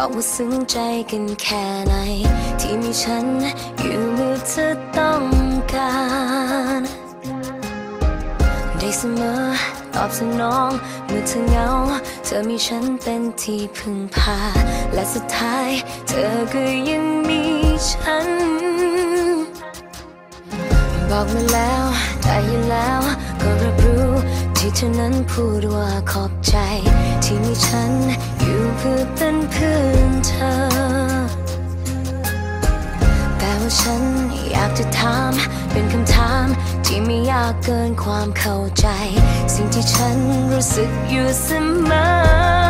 บอกว่าซึ้งใจกันแค่ไหน ที่มีฉันอยู่เมื่อเธอต้องการ ได้เสมอตอบสนองเมื่อเธอเหงา เธอมีฉันเป็นที่พึ่งพา และสุดท้าย เธอก็ยังมีฉัน บอกมาแล้ว ได้ยินแล้ว ก็รับรู้ ที่เธอนั้นพูดว่าขอบใจ ที่มีฉันอยู่เพื่อเป็นเพื่อนเธอ แต่ว่าฉันอยากจะถาม เป็นคำถามที่ไม่ยากเกินความเข้าใจ สิ่งที่ฉันรู้สึกอยู่เสมอ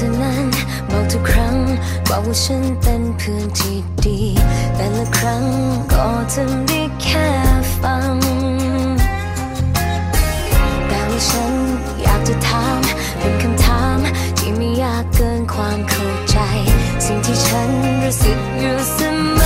เมื่อเธอนั้นบอกทุกครั้งบอกว่าฉันเป็นเพื่อนที่ดี แต่ละครั้งก็ทำได้แค่ฟัง แต่ว่าฉันอยากจะถามเป็นคำถามที่ไม่ยากเกินความเข้าใจ สิ่งที่ฉันรู้สึกอยู่เสมอ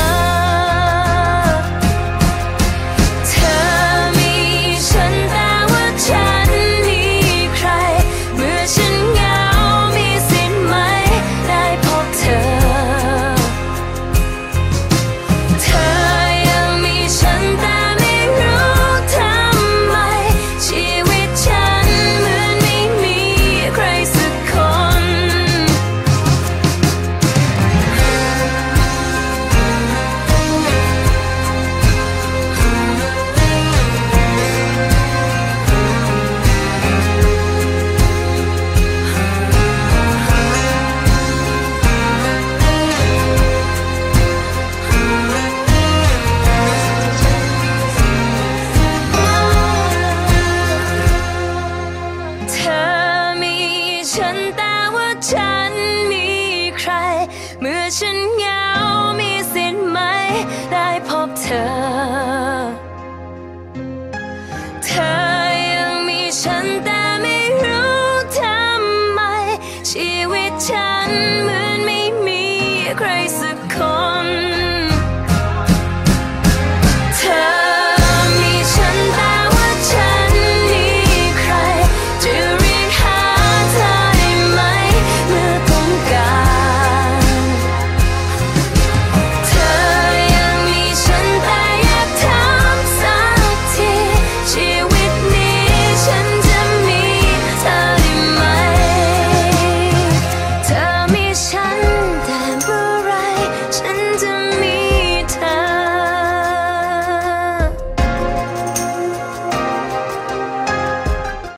ฉันแต่ว่าฉันมีใคร เมื่อฉันเหงามีสิทธิ์ไหม ได้พบเธอ